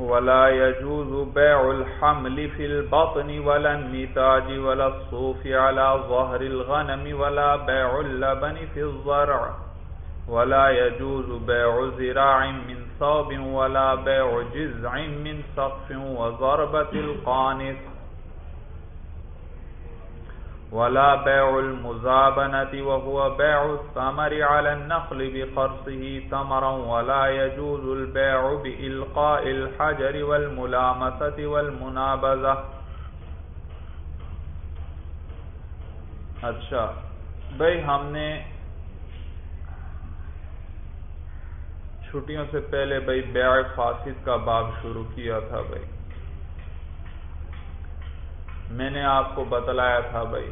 ولا يجوز بيع الحمل في البطن ولا النتاج ولا الصوف على ظهر الغنم ولا بيع اللبن في الزرع. ولا يجوز بيع زراع من صوب ولا بيع جزع من سقف وضربة القانص. ولا بيع المزابنة وهو بيع الثمر على النخل بقرصه ثمرا ولا يجوز البيع بإلقاء الحجر والملامسة والمنابذة. اچھا بھئی ہم نے چھٹیوں سے پہلے بھئی بیع فاسد کا باب شروع کیا تھا بھئی میں نے آپ کو بتلایا تھا بھائی۔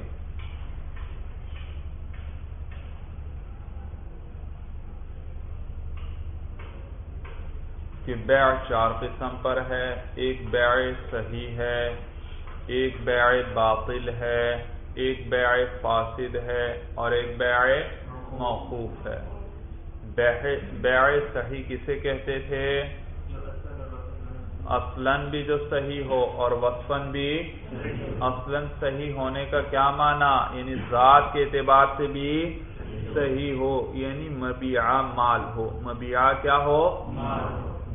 کہ بیع چار قسم پر ہے، ایک بیع صحیح ہے، ایک بیع باطل ہے، ایک بیع فاسد ہے اور ایک بیع موقوف ہے۔ بیع صحیح کسے کہتے تھے؟ اصلاً بھی جو صحیح ہو اور وصفن بھی اصلاً صحیح ہونے کا کیا معنی؟ یعنی ذات کے اعتبار سے بھی صحیح ہو یعنی مبیعہ مال ہو۔ مبیعہ کیا ہو؟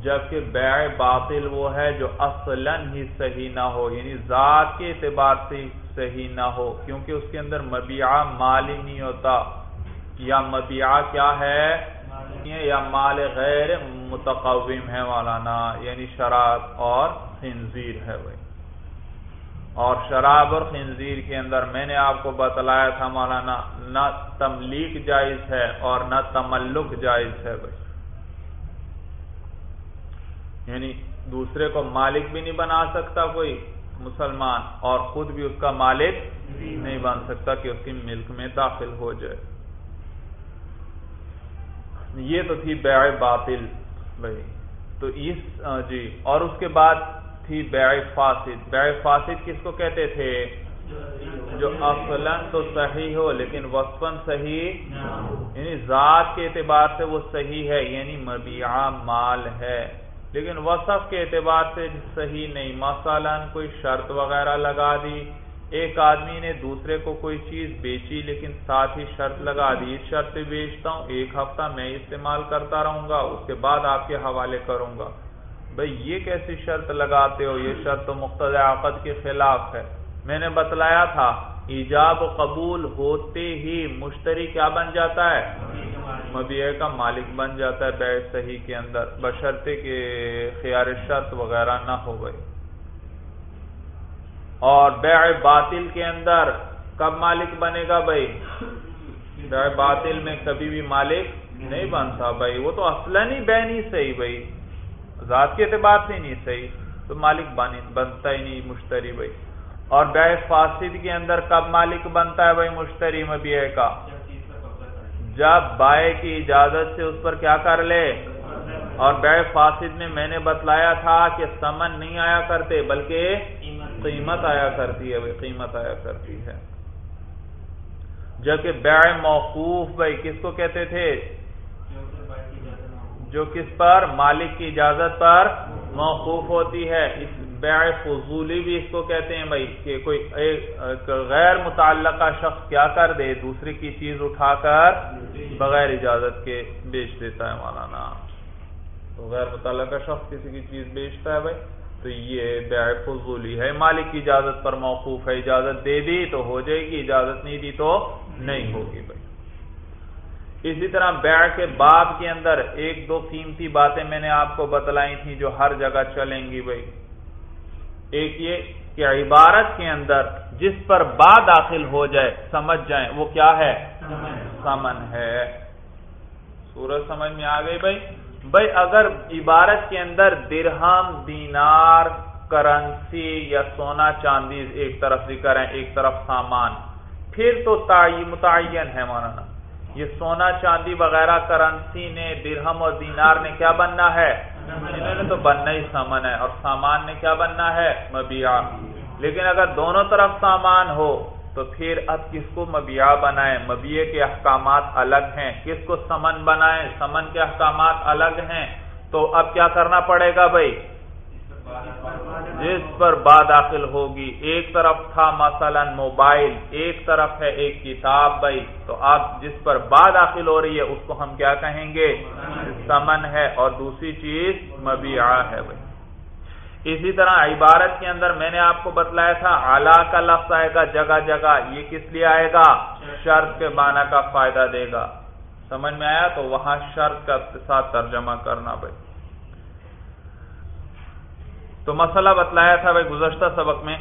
جبکہ بیع باطل وہ ہے جو اصلاً ہی صحیح نہ ہو یعنی ذات کے اعتبار سے صحیح نہ ہو، کیونکہ اس کے اندر مبیعہ مال ہی نہیں ہوتا۔ یا مبیعہ کیا ہے؟ یا مال غیر متقوم ہے مولانا یعنی شراب اور خنزیر ہے بھائی اور شراب اور خنزیر کے اندر میں نے آپ کو بتلایا تھا مولانا، نہ تملیک جائز ہے اور نہ تملک جائز ہے۔ بھائی یعنی دوسرے کو مالک بھی نہیں بنا سکتا کوئی مسلمان اور خود بھی اس کا مالک نہیں بن سکتا کہ اس کی ملک میں داخل ہو جائے۔ یہ تو تھی بیع باطل۔ بھائی تو اس جی اور اس کے بعد تھی بیع فاسد۔ بیع فاسد کس کو کہتے تھے؟ جو اصلا تو صحیح ہو لیکن وصفن صحیح یعنی ذات کے اعتبار سے وہ صحیح ہے یعنی مبیعہ مال ہے۔ لیکن وصف کے اعتبار سے صحیح نہیں۔ مثلا کوئی شرط وغیرہ لگا دی، ایک آدمی نے دوسرے کو کوئی چیز بیچی لیکن ساتھ ہی شرط لگا دی۔ اس شرط پہ بیچتا ہوں، ایک ہفتہ میں استعمال کرتا رہوں گا، اس کے بعد آپ کے حوالے کروں گا۔ بھئی یہ کیسی شرط لگاتے ہو؟ یہ شرط تو مقتض عقد کے خلاف ہے۔ میں نے بتلایا تھا، ایجاب قبول ہوتے ہی مشتری کیا بن جاتا ہے؟ مبیع کا مالک بن جاتا ہے بیع صحیح کے اندر، بشرطے کے خیار شرط وغیرہ نہ ہو گئی۔ اور بیع باطل کے اندر کب مالک بنے گا بھائی؟ بیع باطل میں کبھی بھی مالک نہیں بنتا بھائی۔ وہ تو اصلا نہیں بے نہیں صحیح بھائی۔ ذات کے اعتبار سے نہیں صحیح، تو مالک بنتا ہی نہیں، مشتری بھائی۔ اور بیع فاسد کے اندر کب مالک بنتا ہے بھائی؟ مشتری مبیع کا۔ جب بائے کی اجازت سے اس پر کیا کر لے؟ اور بیع فاسد میں میں نے بتلایا تھا کہ سمن نہیں آیا کرتے، بلکہ قیمت آیا کرتی ہے قیمت آیا کرتی ہے۔ جبکہ بیع موقوف بھائی، کس کو کہتے تھے؟ جو کس پر؟ مالک کی اجازت پر موقوف ہوتی ہے۔ اس بیع فضولی بھی اس کو کہتے ہیں بھائی کہ کوئی ایک غیر متعلقہ شخص کیا کر دے دوسری کی چیز اٹھا کر بغیر اجازت کے بیچ دیتا ہے مولانا۔ تو غیر متعلقہ شخص کسی کی چیز بیچتا ہے بھائی، تو یہ بیع فضولی ہے۔ مالک کی اجازت پر موقوف ہے، اجازت دے دی تو ہو جائے گی، اجازت نہیں دی تو نہیں ہوگی بھائی۔ اسی طرح بیع کے باب کے اندر ایک دو قیمتی باتیں میں نے آپ کو بتلائی تھیں جو ہر جگہ چلیں گی بھائی۔ ایک یہ کہ عبارت کے اندر جس پر با داخل ہو جائے، سمجھ جائیں، وہ کیا ہے؟ سمن ہے۔ سورج سمجھ میں آ گئی بھائی؟ بھائی، اگر عبارت کے اندر درہم، دینار، کرنسی یا سونا چاندی ایک طرف ذکر ہے ایک طرف سامان، پھر تو متعین ہے مولانا۔ یہ سونا چاندی وغیرہ کرنسی نے، درہم اور دینار نے کیا بننا ہے؟ انہوں نے تو بننا ہی سامان ہے اور سامان نے کیا بننا ہے؟ مبیا لیکن اگر دونوں طرف سامان ہو، تو پھر اب کس کو مبیا بنائیں؟ مبیے کے احکامات الگ ہیں۔ کس کو سمن بنائیں؟ سمن کے احکامات الگ ہیں۔ تو اب کیا کرنا پڑے گا بھائی؟ جس پر با داخل ہوگی۔ ایک طرف تھا مثلا موبائل، ایک طرف ہے ایک کتاب بھائی۔ تو آپ جس پر با داخل ہو رہی ہے، اس کو ہم کیا کہیں گے؟ سمن ہے۔ اور دوسری چیز مبیعہ ہے بھائی۔ اسی طرح عبارت کے اندر میں نے آپ کو بتلایا تھا اعلی کا لفظ آئے گا، جگہ جگہ۔ یہ کس لیے آئے گا؟ شرط کے معنی کا فائدہ دے گا۔ سمجھ میں آیا؟ تو وہاں شرط کا ساتھ ترجمہ کرنا بھائی۔ تو مسئلہ بتلایا تھا بھائی گزشتہ سبق میں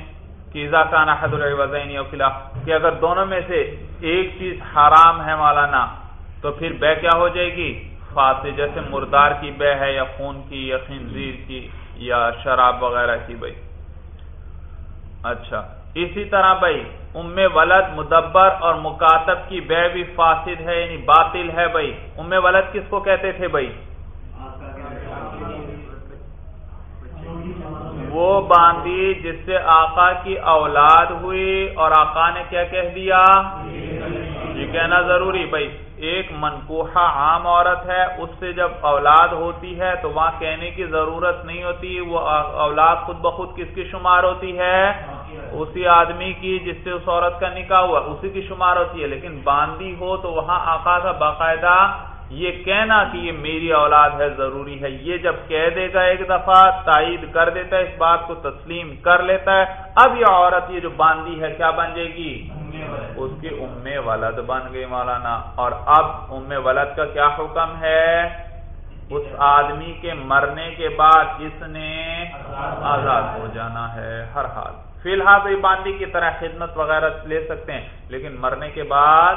کہ کا نحد الوزین خلاف کہ اگر دونوں میں سے ایک چیز حرام ہے مولانا، تو پھر بے کیا ہو جائے گی؟ فاصل جیسے مردار کی بے ہے یا خون کی یا خنزیر کی یا شراب وغیرہ کی بھائی۔ اچھا اسی طرح بھائی، ام ولد مدبر اور مکاتب کی بے بھی فاسد ہے یعنی باطل ہے بھائی۔ ام ولد کس کو کہتے تھے بھائی؟ وہ باندھی جس سے آقا کی اولاد ہوئی اور آقا نے کیا کہہ دیا؟ یہ کہنا ضروری بھائی، ایک منکوحہ عام عورت ہے، اس سے جب اولاد ہوتی ہے تو وہاں کہنے کی ضرورت نہیں ہوتی، وہ اولاد خود بخود کس کی شمار ہوتی ہے؟ اسی آدمی کی جس سے اس عورت کا نکاح ہوا، اسی کی شمار ہوتی ہے، لیکن باندھی ہو تو وہاں آقا کا باقاعدہ یہ کہنا کہ یہ میری اولاد ہے، ضروری ہے۔ یہ جب کہہ دے گا ایک دفعہ، تائید کر دیتا ہے، اس بات کو تسلیم کر لیتا ہے۔ اب یہ عورت یہ جو باندھی ہے، کیا بن جائے گی؟ اس کی ام ولد بن گئی مولانا۔ اور اب ام ولد کا کیا حکم ہے؟ اس آدمی کے مرنے کے بعد اس نے آزاد ہو جانا ہے، ہر حال۔ فی الحال باندھی کی طرح خدمت وغیرہ لے سکتے ہیں، لیکن مرنے کے بعد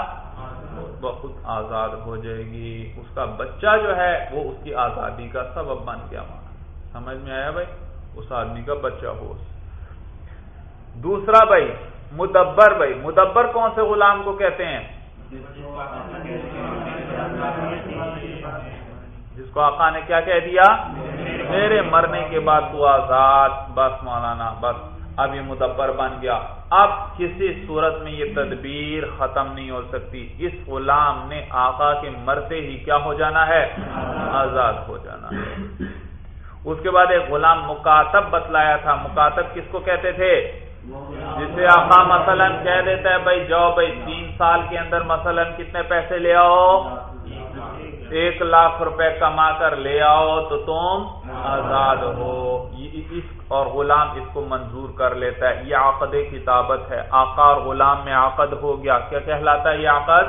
بخود آزاد ہو جائے گی۔ اس کا بچہ جو ہے، وہ اس کی آزادی کا سبب بن گیا مانا۔ سمجھ میں آیا بھائی؟ اس آدمی کا بچہ ہو۔ دوسرا بھائی، مدبر بھائی۔ مدبر کون سے غلام کو کہتے ہیں؟ جس کو آقا نے کیا کہہ دیا؟ میرے مرنے کے بعد تو آزاد۔ بس مولانا، بس۔ اب یہ مدبر بن گیا۔ اب کسی صورت میں یہ تدبیر ختم نہیں ہو سکتی۔ اس غلام نے آقا کے مرتے ہی کیا ہو جانا ہے؟ آزاد ہو جانا ہے۔ اس کے بعد ایک غلام مکاتب بتلایا تھا۔ مکاتب کس کو کہتے تھے؟ جسے آقا مثلا کہہ دیتا ہے، بھائی جاؤ بھائی، تین سال کے اندر مثلا کتنے پیسے لے آؤ؟ ایک لاکھ روپے کما کر لے آؤ تو تم آزاد ہو۔ اس اور غلام اس کو منظور کر لیتا ہے۔ یہ عقد کتابت ہے۔ آقا اور غلام میں عقد ہو گیا۔ کیا کہلاتا ہے یہ عقد؟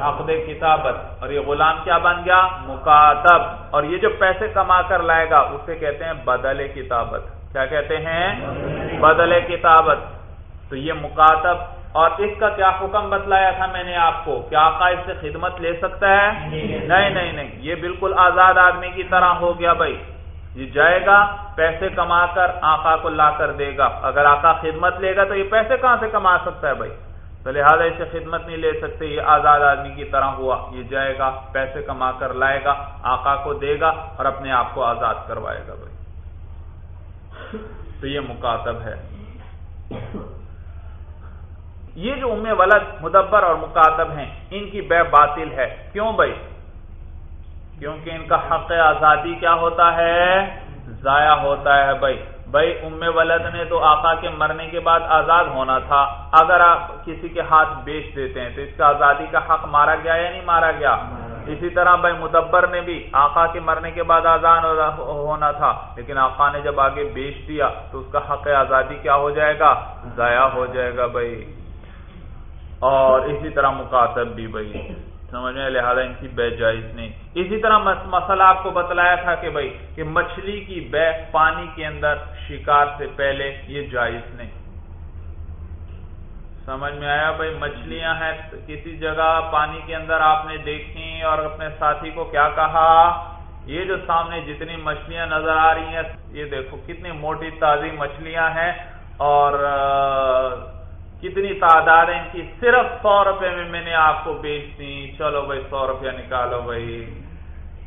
عقد کتابت اور یہ غلام کیا بن گیا؟ مکاتب۔ اور یہ جو پیسے کما کر لائے گا اسے کہتے ہیں بدل کتابت کیا کہتے ہیں؟ بدل کتابت تو یہ مکاتب اور اس کا کیا حکم بتلایا تھا میں نے آپ کو؟ کیا آقا اس سے خدمت لے سکتا ہے؟ نہیں نہیں نہیں۔ یہ بالکل آزاد آدمی کی طرح ہو گیا بھائی۔ یہ جائے گا، پیسے کما کر آقا کو لا کر دے گا۔ اگر آقا خدمت لے گا تو یہ پیسے کہاں سے کما سکتا ہے بھائی؟ تو لہٰذا اسے خدمت نہیں لے سکتے۔ یہ آزاد آدمی کی طرح ہوا۔ یہ جائے گا، پیسے کما کر لائے گا، آقا کو دے گا اور اپنے آپ کو آزاد کروائے گا بھائی۔ تو یہ مکاتب ہے۔ یہ جو ام ولد مدبر اور مکاتب ہیں، ان کی بے باطل ہے۔ کیوں بھائی؟ کیونکہ ان کا حق آزادی کیا ہوتا ہے؟ ضائع ہوتا ہے بھائی۔ بھائی، ام ولد نے تو آقا کے مرنے کے بعد آزاد ہونا تھا۔ اگر آپ کسی کے ہاتھ بیچ دیتے ہیں، تو اس کا آزادی کا حق مارا گیا یا نہیں مارا گیا؟ اسی طرح بھائی، مدبر نے بھی آقا کے مرنے کے بعد آزاد ہونا تھا۔ لیکن آقا نے جب آگے بیچ دیا، تو اس کا حق آزادی کیا ہو جائے گا؟ ضائع ہو جائے گا بھائی۔ اور اسی طرح مکاتب بھی بھائی، سمجھ میں؟ لہٰذا ان کی بے جائز نہیں۔ اسی طرح مسئلہ آپ کو بتلایا تھا کہ بھائی، کہ مچھلی کی بے پانی کے اندر شکار سے پہلے یہ جائز نہیں۔ سمجھ میں آیا بھائی؟ مچھلیاں ہیں، کسی جگہ پانی کے اندر آپ نے دیکھی اور اپنے ساتھی کو کیا کہا؟ یہ جو سامنے جتنی مچھلیاں نظر آ رہی ہیں، یہ دیکھو کتنی موٹی تازی مچھلیاں ہیں اور کتنی تعداد ہے ان کی صرف سو روپے میں میں نے آپ کو بیچ دی۔ چلو بھائی، سو روپیہ نکالو بھائی۔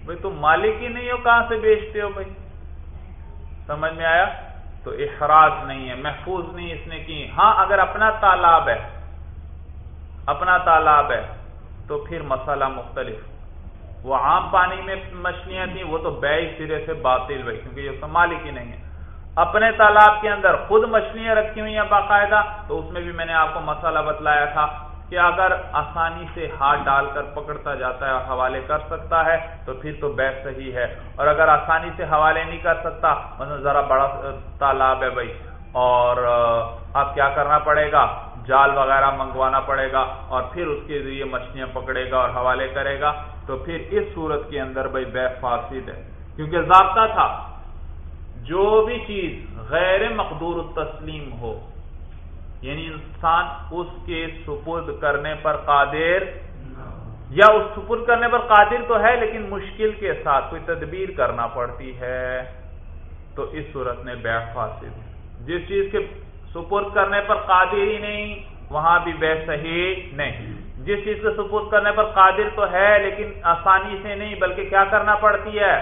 بھائی، تم مالک ہی نہیں ہو، کہاں سے بیچتے ہو بھائی؟ سمجھ میں آیا؟ تو احراج نہیں ہے، محفوظ نہیں اس نے کی۔ ہاں اگر اپنا تالاب ہے، اپنا تالاب ہے، تو پھر مسئلہ مختلف۔ وہ عام پانی میں مچھلیاں تھیں، وہ تو بے سرے سے باطل بھائی، کیونکہ یہ تو مالک ہی نہیں ہے۔ اپنے تالاب کے اندر خود مچھلیاں رکھی ہوئی ہیں باقاعدہ، تو اس میں بھی میں نے آپ کو مسئلہ بتلایا تھا کہ اگر آسانی سے ہاتھ ڈال کر پکڑتا جاتا ہے اور حوالے کر سکتا ہے، تو پھر تو بے صحیح ہے۔ اور اگر آسانی سے حوالے نہیں کر سکتا مثلا ذرا بڑا تالاب ہے بھائی۔ اور اب کیا کرنا پڑے گا؟ جال وغیرہ منگوانا پڑے گا اور پھر اس کے ذریعے مچھلیاں پکڑے گا اور حوالے کرے گا۔ تو پھر اس صورت کے اندر بھائی بے فاسد ہے۔ کیونکہ ضابطہ تھا۔ جو بھی چیز غیر مقدور تسلیم ہو یعنی انسان اس کے سپرد کرنے پر قادر یا اس سپرد کرنے پر قادر تو ہے، لیکن مشکل کے ساتھ کوئی تدبیر کرنا پڑتی ہے، تو اس صورت میں بے فاسد جس چیز کے سپرد کرنے پر قادر ہی نہیں، وہاں بھی بے صحیح نہیں۔ جس چیز کو سپرد کرنے پر قادر تو ہے، لیکن آسانی سے نہیں، بلکہ کیا کرنا پڑتی ہے؟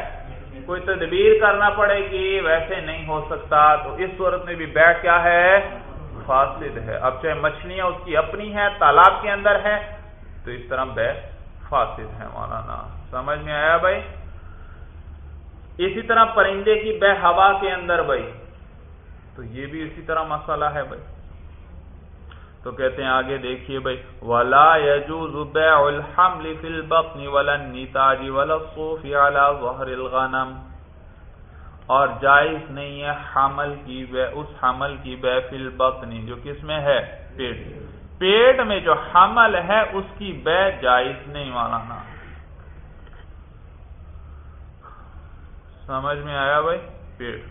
کوئی تدبیر کرنا پڑے گی، ویسے نہیں ہو سکتا۔ تو اس صورت میں بھی بے کیا ہے؟ فاسد ہے۔ اب چاہے مچھلیاں اس کی اپنی ہیں، تالاب کے اندر ہے تو اس طرح بے فاسد ہے مولانا۔ سمجھ میں آیا بھائی؟ اسی طرح پرندے کی بے ہوا کے اندر بھائی۔ تو یہ بھی اسی طرح مسئلہ ہے بھائی۔ تو کہتے ہیں آگے دیکھیے بھائی، ولا يجوز بيع الحمل في البطن ولا النتاج ولا الصوف على ظهر الغنم۔ اور جائز نہیں ہے حمل کی بے، اس حمل کی بے فل بطنی جو کس میں ہے؟ پیٹ۔ پیٹ میں جو حمل ہے، اس کی بے جائز نہیں مانا سمجھ میں آیا بھائی؟ پیٹ۔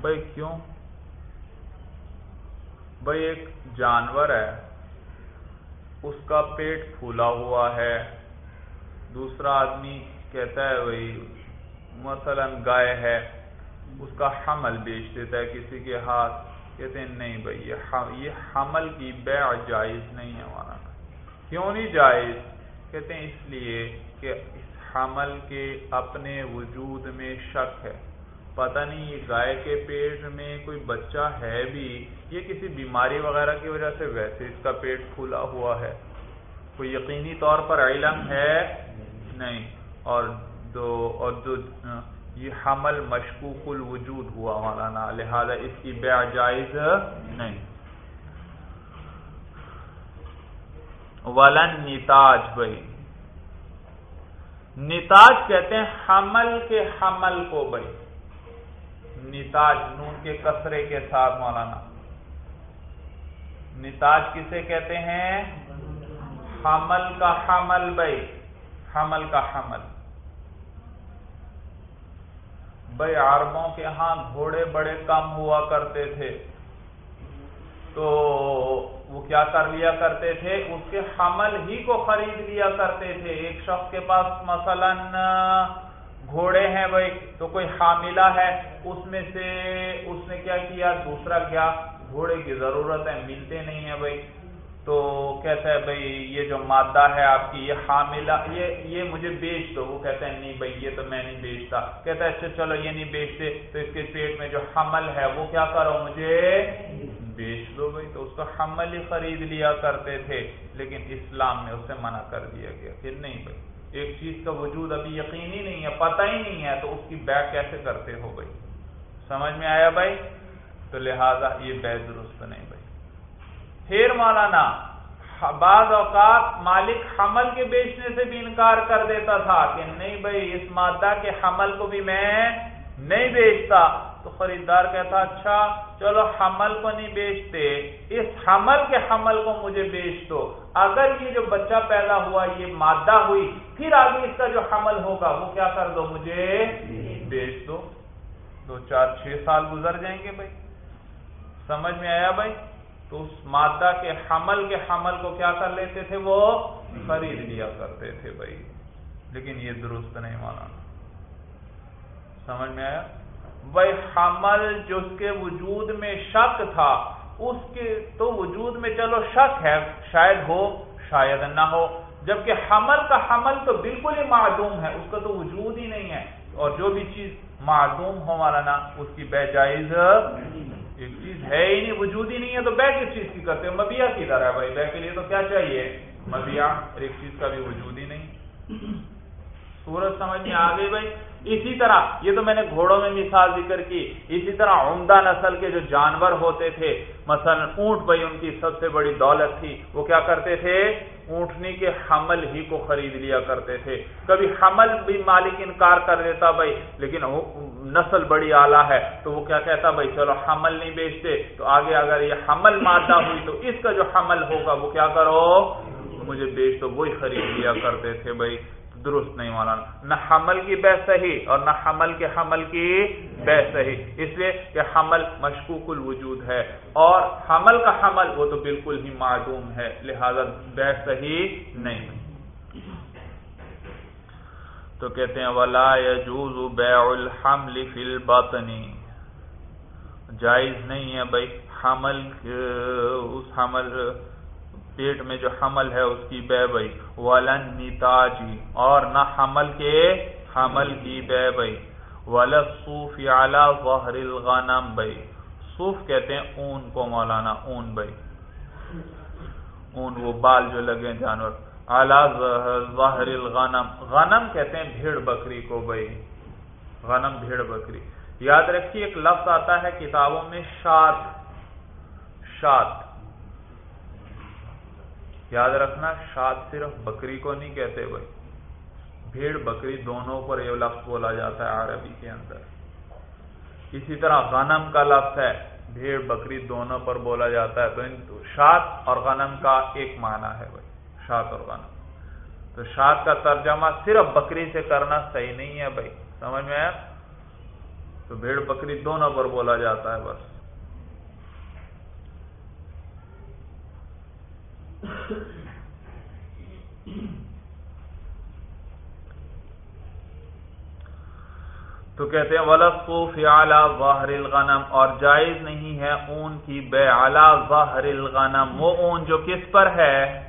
بھائی، کیوں؟ بھائی ایک جانور ہے، اس کا پیٹ پھولا ہوا ہے۔ دوسرا آدمی کہتا ہے، بھائی، مثلا گائے ہے، اس کا حمل بیچ دیتا ہے، کسی کے ہاتھ۔ کہتے ہیں، نہیں بھائی، یہ حمل کی بیع جائز نہیں ہے ہمارا۔ کیوں نہیں جائز؟ کہتے ہیں، اس لیے کہ اس حمل کے اپنے وجود میں شک ہے۔ پتہ نہیں یہ گائے کے پیٹ میں کوئی بچہ ہے بھی، یہ کسی بیماری وغیرہ کی وجہ سے ویسے اس کا پیٹ کھلا ہوا ہے۔ کوئی یقینی طور پر علم ہے؟ نہیں۔ اور تو اور جو یہ حمل مشکوک الوجود ہوا مولانا، لہذا اس کی بے جائز نہیں۔ ولن نتاج بھائی۔ نتاج کہتے ہیں حمل کے حمل کو بھائی۔ نتاج، نون کے کسرے کے ساتھ مولانا۔ نتاج کسے کہتے ہیں؟ حمل کا حمل بھائی حمل کا حمل۔ بھائی عربوں کے ہاں گھوڑے بڑے کم ہوا کرتے تھے۔ تو وہ کیا کر لیا کرتے تھے؟ اس کے حمل ہی کو خرید لیا کرتے تھے۔ ایک شخص کے پاس مثلا گھوڑے ہیں بھائی، تو کوئی حاملہ ہے، اس میں سے اس نے کیا کیا، دوسرا کیا؟ گھوڑے کی ضرورت ہے، ملتے نہیں ہیں بھائی۔ تو کہتا ہے بھائی، یہ جو مادہ ہے آپ کی، یہ حاملہ، یہ یہ مجھے بیچ دو۔ وہ کہتا ہے، نہیں بھائی، یہ تو میں نہیں بیچتا۔ کہتا ہے اچھا چلو، یہ نہیں بیچتے۔ تو اس کے پیٹ میں جو حمل ہے، وہ کیا کرو؟ مجھے بیچ دو بھائی۔ تو اس کا حمل ہی خرید لیا کرتے تھے، لیکن اسلام نے اسے منع کر دیا گیا۔ کہ نہیں بھائی۔ ایک چیز کا وجود ابھی یقینی نہیں ہے، پتہ ہی نہیں ہے، تو اس کی بیک کیسے کرتے ہو بھائی؟ سمجھ میں آیا بھائی؟ تو لہذا یہ بے درست نہیں بھائی۔ پھر مولانا، بعض اوقات مالک حمل کے بیچنے سے بھی انکار کر دیتا تھا کہ نہیں بھائی، اس مادہ کے حمل کو بھی میں نہیں بیچتا۔ تو خریدار کہتا اچھا چلو حمل کو نہیں بیچتے، اس حمل کے حمل کو مجھے بیچ دو۔ اگر یہ جو بچہ پیدا ہوا، یہ مادہ ہوئی، پھر آگے اس کا جو حمل ہوگا، وہ کیا کر دو؟ مجھے بیچ دو۔ دو، چار، چھ سال گزر جائیں گے بھائی۔ سمجھ میں آیا بھائی؟ تو اس مادہ کے حمل کے حمل کو کیا کر لیتے تھے؟ وہ خرید لیا کرتے تھے بھائی۔ لیکن یہ درست نہیں مانا۔ سمجھ میں آیا؟ بھائی حمل جو اس کے وجود میں شک تھا، اس کے تو وجود میں چلو شک ہے، شاید ہو، شاید نہ ہو۔ جبکہ حمل کا حمل تو بالکل ہی معدوم ہے، اس کا تو وجود ہی نہیں ہے۔ اور جو بھی چیز معدوم ہو مانا نا، اس کی بے جائز ایک چیز ہے ہی نہیں، وجود ہی نہیں ہے، تو بے کس چیز کی کرتے مبیا کی طرح بھائی، بے کے لیے تو کیا چاہیے؟ مبیا ایک چیز کا بھی وجود ہی نہیں۔ سورج سمجھ میں آ گئی بھائی۔ اسی طرح، یہ تو میں نے گھوڑوں میں مثال ذکر کی، اسی طرح عمدہ نسل کے جو جانور ہوتے تھے، مثلا اونٹ بھائی، ان کی سب سے بڑی دولت تھی، وہ کیا کرتے تھے؟ اونٹنی کے حمل ہی کو خرید لیا کرتے تھے۔ کبھی حمل بھی مالک انکار کر دیتا بھائی، لیکن نسل بڑی اعلیٰ ہے، تو وہ کیا کہتا بھائی، چلو حمل نہیں بیچتے، تو آگے اگر یہ حمل مادہ ہوئی، تو اس کا جو حمل ہوگا، وہ کیا کرو؟ مجھے بیچ تو وہی خرید لیا کرتے تھے بھائی۔ درست نہیں مولانا نہ حمل کی بہ صحیح اور نہ حمل کے حمل کی بہ صحیح۔ اس لیے کہ حمل مشکوک الوجود ہے اور حمل کا حمل وہ تو بالکل ہی معدوم ہے، لہذا بہ صحیح نہیں۔ تو کہتے ہیں، ولا يجوز بيع الحمل في البطن۔ جائز نہیں ہے بھائی، حمل، اس حمل پیٹ میں جو حمل ہے اس کی بے بئی۔ ولن نیتاجی اور نہ حمل کے حمل کی بے بئی۔ ولصوف اعلی ظہر الغنم بئی۔ صوف کہتے ہیں اون کو مولانا، اون بئی۔ اون وہ بال جو لگے جانور۔ اعلی ظہر الغنم۔ غنم کہتے ہیں بھیڑ بکری کو بئی۔ غنم بھیڑ بکری۔ یاد رکھیے، ایک لفظ آتا ہے کتابوں میں شات شات یاد رکھنا، شاد صرف بکری کو نہیں کہتے بھائی بھیڑ بکری دونوں پر یہ لفظ بولا جاتا ہے عربی کے اندر۔ اسی طرح غنم کا لفظ ہے، بھیڑ بکری دونوں پر بولا جاتا ہے۔ تو شاد اور غنم کا ایک معنی ہے بھائی، شاد اور غنم۔ تو شاد کا ترجمہ صرف بکری سے کرنا صحیح نہیں ہے بھائی، سمجھ میں آیا؟ تو بھیڑ بکری دونوں پر بولا جاتا ہے بس۔ تو کہتے ہیں ولفوف اعلی ظاہر الغنم اور جائز نہیں ہے اون کی بے اعلی ظاہر الغنم۔ وہ اون جو کس پر ہے؟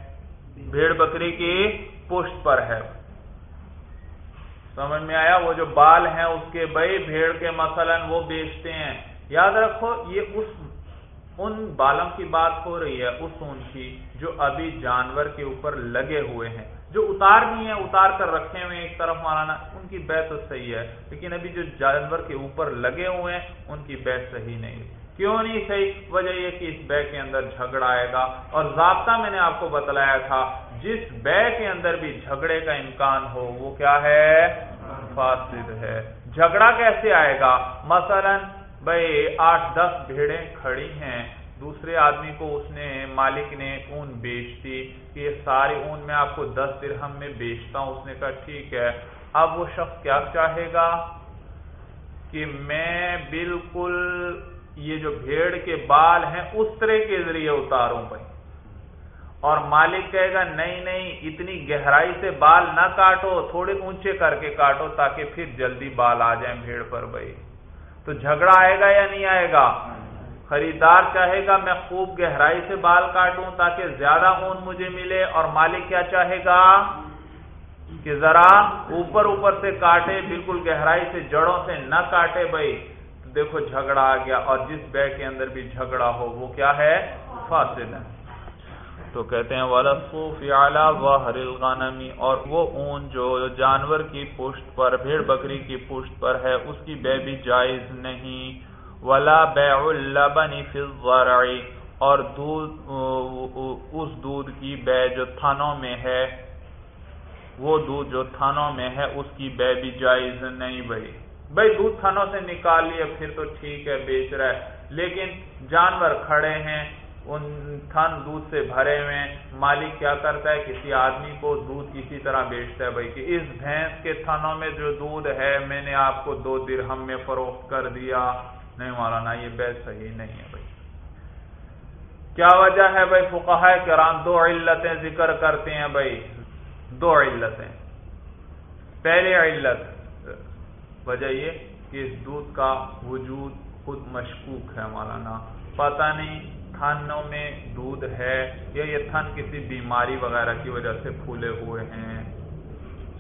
بھیڑ بکری کی پشت پر ہے۔ سمجھ میں آیا؟ وہ جو بال ہیں اس کے بھائی بھیڑ کے مثلا وہ بیچتے ہیں۔ یاد رکھو، یہ اس ان بالوں کی بات ہو رہی ہے، اس اون کی جو ابھی جانور کے اوپر لگے ہوئے ہیں، جو اتار نہیں ہے اتار کر رکھے ہوئے ایک طرف مارانا ان کی بے تو صحیح ہے، لیکن ابھی جو جانور کے اوپر لگے ہوئے ہیں، ان کی بے صحیح نہیں کیوں نہیں صحیح؟ وجہ یہ کہ اس بے کے اندر جھگڑا آئے گا۔ اور ضابطہ میں نے آپ کو بتلایا تھا، جس بے کے اندر بھی جھگڑے کا امکان ہو، وہ کیا ہے؟ فاسد ہے۔ جھگڑا کیسے آئے گا؟ مثلا بھائی آٹھ دس بھیڑیں کھڑی ہیں۔ دوسرے آدمی کو اس نے مالک نے اون بیچتی کہ یہ ساری اون میں آپ کو دس درہم میں بیچتا ہوں۔ اس نے کہا، ٹھیک ہے۔ اب وہ شخص کیا چاہے گا؟ کہ میں بالکل یہ جو بھیڑ کے بال ہیں، اس طرح کے ذریعے اتاروں بھائی اور مالک کہے گا، نہیں نہیں، اتنی گہرائی سے بال نہ کاٹو، تھوڑے اونچے کر کے کاٹو، تاکہ پھر جلدی بال آ جائیں بھیڑ پر بھائی تو جھگڑا آئے گا یا نہیں آئے گا؟ خریدار چاہے گا میں خوب گہرائی سے بال کاٹوں تاکہ زیادہ اون مجھے ملے اور مالک کیا چاہے گا؟ کہ ذرا اوپر اوپر سے کاٹے، بالکل گہرائی سے جڑوں سے نہ کاٹے بھائی۔ دیکھو جھگڑا آ گیا اور جس بیگ کے اندر بھی جھگڑا ہو، وہ کیا ہے؟ فاسد ہے۔ تو کہتے ہیں اور وہ اون جو جانور کی پشت پر، بھیڑ بکری کی پشت پر ہے، اس کی بے بھی جائز نہیں۔ ولا اللبن فی الزرع اور دودھ، اس دودھ کی بے جو تھنوں میں ہے، وہ دودھ جو تھنوں میں ہے، اس کی بے بھی جائز نہیں بھائی۔ بھائی، دودھ تھنوں سے نکال لیا پھر تو ٹھیک ہے، بیچ رہا ہے۔ لیکن جانور کھڑے ہیں ان تھن دودھ سے بھرے ہوئے مالک کیا کرتا ہے؟ کسی آدمی کو دودھ کسی طرح بیچتا ہے۔ بھائی، کہ اس بھینس کے تھنوں میں جو دودھ ہے، میں نے آپ کو دو درہم میں فروخت کر دیا۔ نہیں مولانا، یہ بیچ صحیح نہیں ہے بھائی۔ کیا وجہ ہے بھائی؟ فقہ کرام دو علتیں ذکر کرتے ہیں بھائی۔ دو علتیں۔ پہلی علت، وجہ یہ کہ اس دودھ کا وجود خود مشکوک ہے مولانا۔ پتہ نہیں تھنوں میں دودھ ہے یا یہ تھن کسی بیماری وغیرہ کی وجہ سے پھولے ہوئے ہیں؟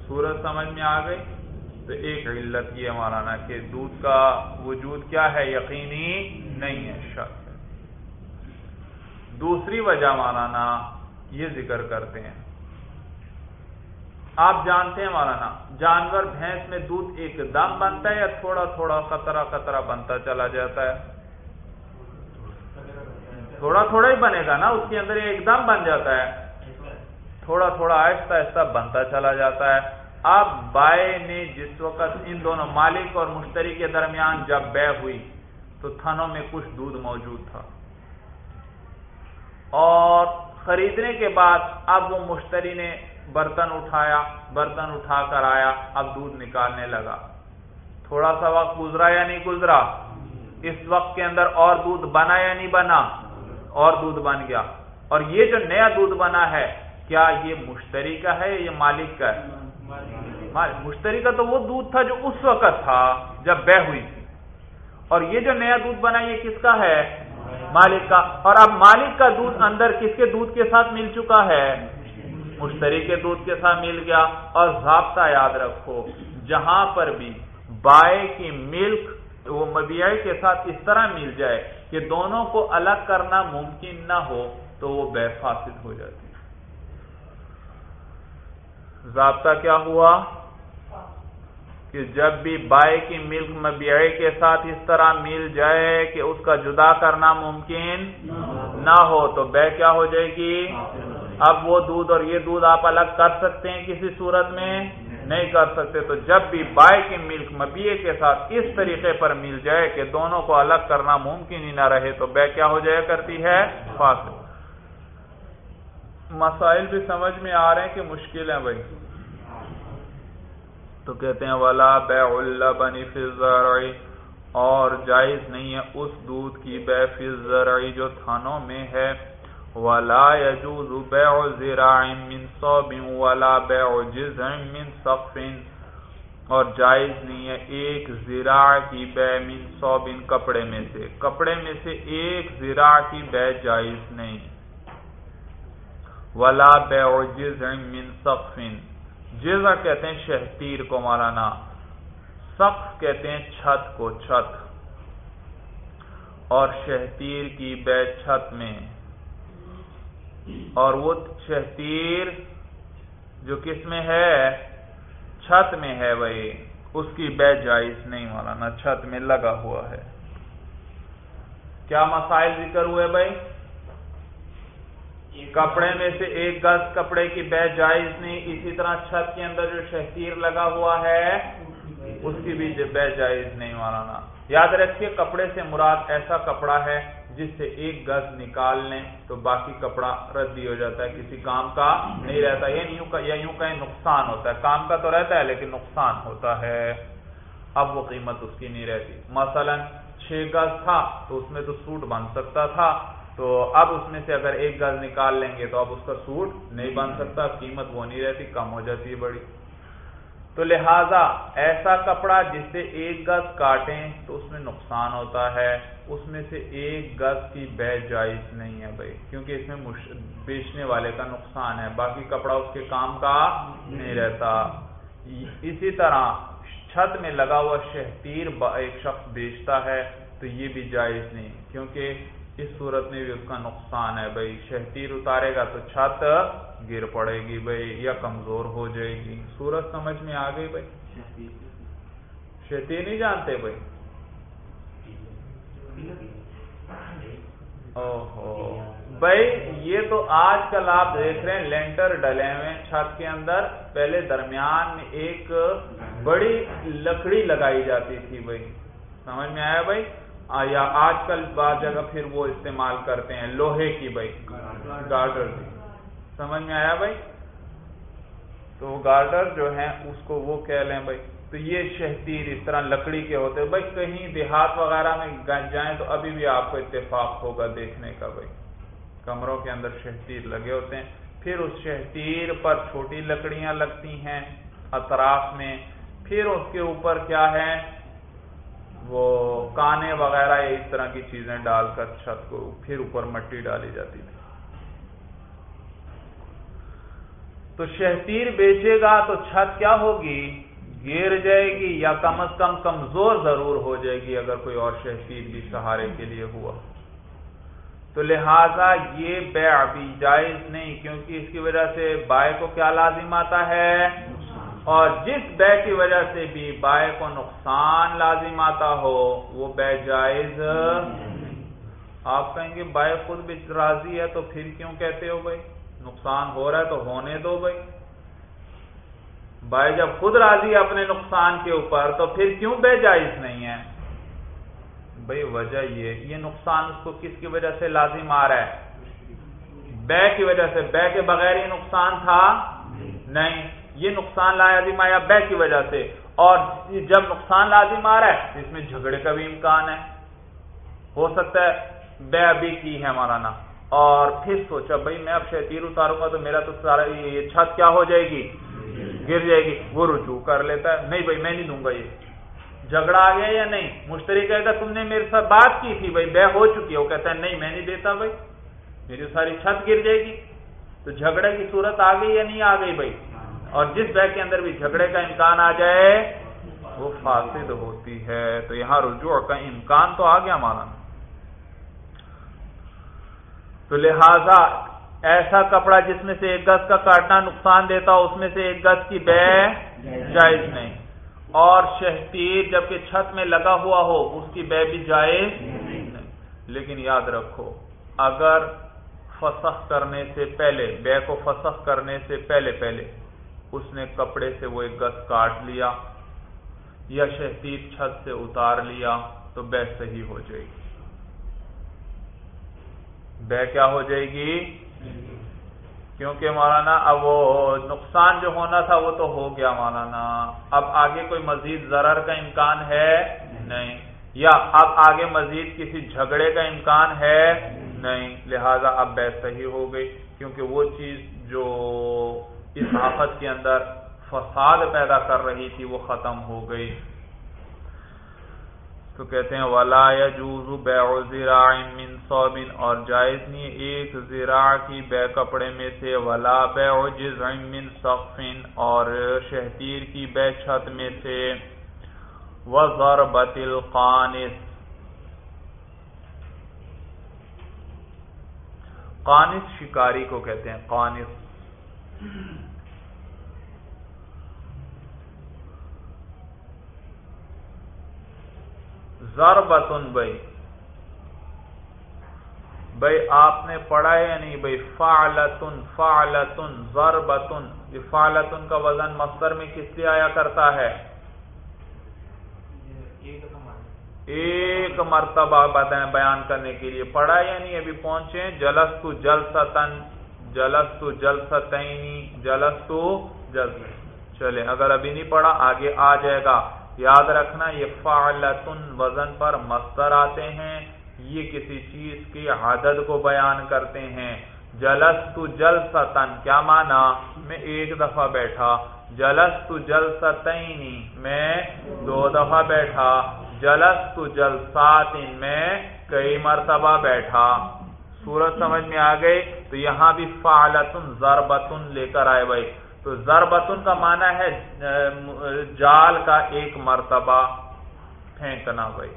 سورج سمجھ میں آ گئی؟ تو ایک علت یہ مولانا کہ دودھ کا وجود کیا ہے؟ یقینی نہیں ہے، شک دوسری وجہ مولانا یہ ذکر کرتے ہیں۔ آپ جانتے ہیں مولانا، جانور بھینس میں دودھ ایک دم بنتا ہے یا تھوڑا تھوڑا قطرہ قطرہ بنتا چلا جاتا ہے؟ تھوڑا تھوڑا ہی بنے گا نا، اس کے اندر ایک دم بن جاتا ہے۔ تھوڑا تھوڑا آہستہ آہستہ بنتا چلا جاتا ہے۔ اب بائے نے جس وقت ان دونوں مالک اور مشتری کے درمیان جب بے ہوئی، تو تھنوں میں کچھ دودھ موجود تھا۔ اور خریدنے کے بعد اب وہ مشتری نے برتن اٹھایا، برتن اٹھا کر آیا، اب دودھ نکالنے لگا۔ تھوڑا سا وقت گزرا یا نہیں گزرا؟ اس وقت کے اندر اور دودھ بنا یا نہیں بنا؟ اور دودھ بن گیا۔ اور یہ جو نیا دودھ بنا ہے، کیا یہ مشتری کا ہے یا مالک کا ہے؟ مشتری کا تو وہ دودھ تھا جو اس وقت تھا جب بہ ہوئی تھی۔ اور یہ جو نیا دودھ بنا یہ کس کا ہے؟ مالک کا۔ اور اب مالک کا دودھ اندر کس کے دودھ کے ساتھ مل چکا ہے؟ مشتری کے دودھ کے ساتھ مل گیا۔ اور ضابطہ یاد رکھو، جہاں پر بھی بائے کی ملک وہ مبیائی کے ساتھ اس طرح مل جائے کہ دونوں کو الگ کرنا ممکن نہ ہو تو وہ بے فاسد ہو جاتی ضابطہ کیا ہوا؟ کہ جب بھی بائے کی ملک مبیعی کے ساتھ اس طرح مل جائے کہ اس کا جدا کرنا ممکن نہ ہو تو بے کیا ہو جائے گی۔ اب وہ دودھ اور یہ دودھ آپ الگ کر سکتے ہیں کسی صورت میں؟ نہیں کر سکتے، تو جب بھی بائے کی ملک مبیے کے ساتھ اس طریقے پر مل جائے کہ دونوں کو الگ کرنا ممکن ہی نہ رہے، تو بے کیا ہو جایا کرتی ہے؟ فاصل مسائل بھی سمجھ میں آ رہے ہیں کہ مشکل ہیں بھائی۔ تو کہتے ہیں، ولا بے اللہ بنی فضرائی اور جائز نہیں ہے اس دودھ کی بے فضرائی جو تھانوں میں ہے۔ ولا يجوز بيع زراع من صوب ولا بيع جزع من سقف. اور جائز نہیں ہے ایک زراع کی بے من صوب کپڑے میں سے. کپڑے میں سے ایک زراع کی بے جائز نہیں. ولا بيع جزع من سقف. جزا کہتے ہیں شہتیر کو مولانا. سخت کہتے ہیں چھت کو چھت. اور شہتیر کی بے چھت میں اور وہ شہتیر جو کس میں ہے؟ چھت میں ہے بھائی۔ اس کی بے جائز نہیں مولانا چھت میں لگا ہوا ہے۔ کیا مسائل ذکر ہوئے بھائی؟ کپڑے میں سے ایک گز کپڑے کی بے جائز نہیں اسی طرح چھت کے اندر جو شہتیر لگا ہوا ہے اس کی بھی بے جائز نہیں مارانا یاد رکھیے کپڑے سے مراد ایسا کپڑا ہے جس سے ایک گز نکال لیں تو باقی کپڑا ردی ہو جاتا ہے، کسی کام کا نہیں رہتا۔ یا یوں کہیں نقصان ہوتا ہے۔ کام کا تو رہتا ہے لیکن نقصان ہوتا ہے۔ اب وہ قیمت اس کی نہیں رہتی۔ مثلا چھ گز تھا تو اس میں تو سوٹ بن سکتا تھا۔ تو اب اس میں سے اگر ایک گز نکال لیں گے تو اب اس کا سوٹ نہیں بن سکتا، قیمت وہ نہیں رہتی، کم ہو جاتی ہے بڑی۔ تو لہذا ایسا کپڑا جس سے ایک گز کاٹیں تو اس میں نقصان ہوتا ہے، اس میں سے ایک گز کی بے جائز نہیں ہے بھائی، کیونکہ اس میں بیچنے والے کا نقصان ہے، باقی کپڑا اس کے کام کا نہیں رہتا۔ اسی طرح چھت میں لگا ہوا شہتیر ایک شخص بیچتا ہے تو یہ بھی جائز نہیں، کیونکہ اس صورت میں بھی اس کا نقصان ہے بھائی۔ شہتیر اتارے گا تو چھت گر پڑے گی بھائی یا کمزور ہو جائے گی۔ سورج سمجھ میں آ گئی بھائی؟ شہتیر نہیں جانتے۔ بھائی؟ بھائی یہ تو آج کل آپ دیکھ رہے ہیں لینٹر ڈلے ہوئے چھت کے اندر۔ پہلے درمیان میں ایک بڑی لکڑی لگائی جاتی تھی بھائی۔ سمجھ میں آیا بھائی؟ یا آج کل بعض جگہ پھر وہ استعمال کرتے ہیں، لوہے کی بھائی گارڈر کی۔ سمجھ میں آیا بھائی تو گارڈر جو ہے اس کو وہ کہہ لیں بھائی تو یہ شہتیر اس طرح لکڑی کے ہوتے بھائی کہیں دیہات وغیرہ میں جائیں تو ابھی بھی آپ کو اتفاق ہوگا دیکھنے کا بھائی کمروں کے اندر شہتیر لگے ہوتے ہیں۔ پھر اس شہتیر پر چھوٹی لکڑیاں لگتی ہیں اطراف میں۔ پھر اس کے اوپر کیا ہے؟ وہ کانے وغیرہ اس طرح کی چیزیں ڈال کر چھت کو پھر اوپر مٹی ڈالی جاتی تھی۔ تو شہتیر بیچے گا تو چھت کیا ہوگی؟ گر جائے گی یا کم از کم کمزور ضرور ہو جائے گی اگر کوئی اور شہتیر بھی سہارے کے لیے ہوا۔ تو لہذا یہ بے ابھی جائز نہیں، کیونکہ اس کی وجہ سے بائے کو کیا لازم آتا ہے؟ اور جس بے کی وجہ سے بھی بائے کو نقصان لازم آتا ہو، وہ بے جائز۔ آپ کہیں گے بائے خود بھی راضی ہے تو پھر کیوں کہتے ہو بھائی؟ نقصان ہو رہا ہے تو ہونے دو بھائی۔ بھائی جب خود راضی ہے اپنے نقصان کے اوپر تو پھر کیوں بے جائز نہیں ہے؟ بھائی، وجہ یہ یہ نقصان اس کو کس کی وجہ سے لازم آ رہا ہے؟ بے کی وجہ سے، بے کے بغیر یہ نقصان تھا؟ نہیں۔ یہ نقصان لازم آیا بے کی وجہ سے اور جب نقصان لازم آ رہا ہے، اس میں جھگڑے کا بھی امکان ہے۔ ہو سکتا ہے بے ابھی کی ہے مولانا۔ اور پھر سوچا، بھائی میں اب شہتیر اتاروں گا تو میرا تو سارا یہ چھت کیا ہو جائے گی؟ گر جائے گی۔ وہ رجوع کر لیتا ہے، نہیں بھائی میں نہیں دوں گا یہ۔ جھگڑا آ گیا یا نہیں؟ مشتری کہے گا تم نے میرے ساتھ بات کی تھی بھائی، بے ہو چکی ہے۔ وہ کہتا ہے، نہیں میں نہیں دیتا بھائی، میری ساری چھت گر جائے گی۔ تو جھگڑے کی صورت آ گئی یا نہیں آ گئی بھائی؟ اور جس بے کے اندر بھی جھگڑے کا امکان آ جائے، وہ فاسد ہوتی ہے۔ تو یہاں رجوع کا امکان تو آ گیا مانا۔ تو لہذا ایسا کپڑا جس میں سے ایک گز کا کاٹنا نقصان دیتا، اس میں سے ایک گز کی بے جائز نہیں۔ اور شہتیر جبکہ چھت میں لگا ہوا ہو، اس کی بے بھی جائز نہیں۔ لیکن یاد رکھو، اگر فسخ کرنے سے پہلے، بے کو فسخ کرنے سے پہلے پہلے اس نے کپڑے سے وہ ایک گز کاٹ لیا یا شہتیر چھت سے اتار لیا تو بے صحیح ہو جائے گی۔ بے کیا ہو جائے گی؟ کیونکہ مولانا، اب وہ نقصان جو ہونا تھا وہ تو ہو گیا مولانا۔ اب آگے کوئی مزید ضرر کا امکان ہے؟ نہیں۔ یا اب آگے مزید کسی جھگڑے کا امکان ہے؟ نہیں۔ لہذا اب بے صحیح ہو گئی، کیونکہ وہ چیز جو اس آفت کے اندر فساد پیدا کر رہی تھی، وہ ختم ہو گئی۔ تو کہتے ہیں، ولا يجوز بيع زراع من صوب اور جائز نہیں ایک زراع کی بے کپڑے میں سے، ولا بيع جزع من سقف۔ اور شہتیر کی بے چھت میں سے، وضربت القانس قانس شکاری کو کہتے ہیں قانس ضربتن بھائی بھائی آپ نے پڑھا یا نہیں؟ بھائی فعلتن فعلتن ضربتن۔ یہ فعلتن کا وزن مصدر میں کس لیے آیا کرتا ہے؟ ایک مرتبہ۔ بیان کرنے کے لیے۔ پڑھا یا نہیں؟ ابھی پہنچے جلستو جلستن جلستو جلستینی جلستو جلس چلے اگر ابھی نہیں پڑھا آگے آ جائے گا۔ یاد رکھنا، یہ فعلتن وزن پر مستر آتے ہیں، یہ کسی چیز کی عدد کو بیان کرتے ہیں۔ جلس تو جل ستن کیا مانا؟ میں ایک دفعہ بیٹھا۔ جلس تو جل میں دو دفعہ بیٹھا۔ جلس تو جل ساتن میں کئی مرتبہ بیٹھا۔ سورج سمجھ میں آ گئی؟ تو یہاں بھی فعلتن، ضربتن لے کر آئے بھائی۔ تو ضربتن کا معنی ہے جال کا ایک مرتبہ پھینکنا بھائی۔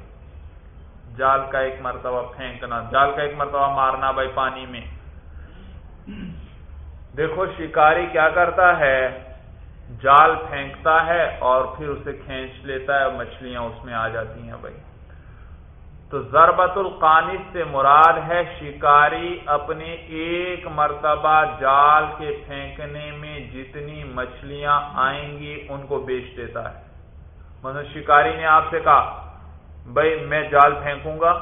جال کا ایک مرتبہ پھینکنا، جال کا ایک مرتبہ مارنا بھائی پانی میں۔ دیکھو، شکاری کیا کرتا ہے؟ جال پھینکتا ہے اور پھر اسے کھینچ لیتا ہے اور مچھلیاں اس میں آ جاتی ہیں بھائی۔ تو ضربت القانس سے مراد ہے شکاری اپنے ایک مرتبہ جال کے پھینکنے میں جتنی مچھلیاں آئیں گی ان کو بیچ دیتا ہے۔ مثلا شکاری نے آپ سے کہا، بھائی، میں جال پھینکوں گا،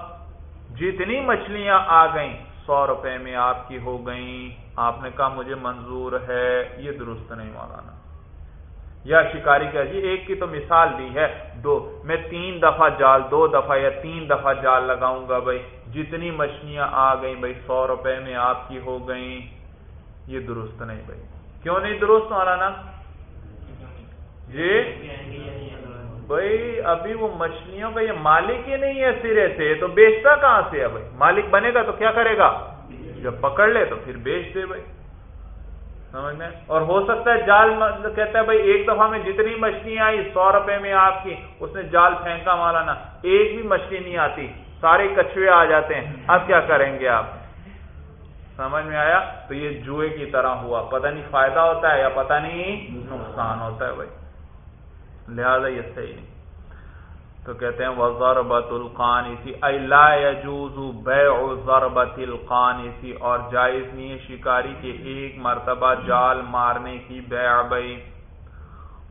جتنی مچھلیاں آ گئیں، سو روپے میں آپ کی ہو گئیں۔ آپ نے کہا، مجھے منظور ہے، یہ درست نہیں، مولانا۔ یا شکاری کیا جی ایک کی تو مثال دی ہے، دو، میں تین دفعہ جال، دو دفعہ یا تین دفعہ جال لگاؤں گا بھائی، جتنی مچھلیاں آ گئیں بھائی، سو روپے میں آپ کی ہو گئیں۔ یہ درست نہیں بھائی۔ کیوں نہیں درست مولانا؟ جی؟ بھائی، ابھی وہ مچھلیوں کا یہ مالک ہی نہیں ہے سرے سے تو بیچتا کہاں سے ہے بھائی؟ مالک بنے گا تو کیا کرے گا؟ جب پکڑ لے تو پھر بیچ دے بھائی۔ سمجھ میں؟ اور ہو سکتا ہے جال کہتا ہے بھائی ایک دفعہ میں جتنی مچھلی آئی سو روپے میں آپ کی، اس نے جال پھینکا مالانا ایک بھی مچھلی نہیں آتی، سارے کچھوے آ جاتے ہیں۔ اب کیا کریں گے آپ؟ سمجھ میں آیا؟ تو یہ جوئے کی طرح ہوا۔ پتہ نہیں فائدہ ہوتا ہے یا پتہ نہیں نقصان ہوتا ہے بھائی۔ لہذا یہ صحیح نہیں تو کہتے ہیں وہ ضربت القانسی لا يجوز بیع ضربت القانسی اور جائز نہیں ہے شکاری کے ایک مرتبہ جال مارنے کی بیع بئی۔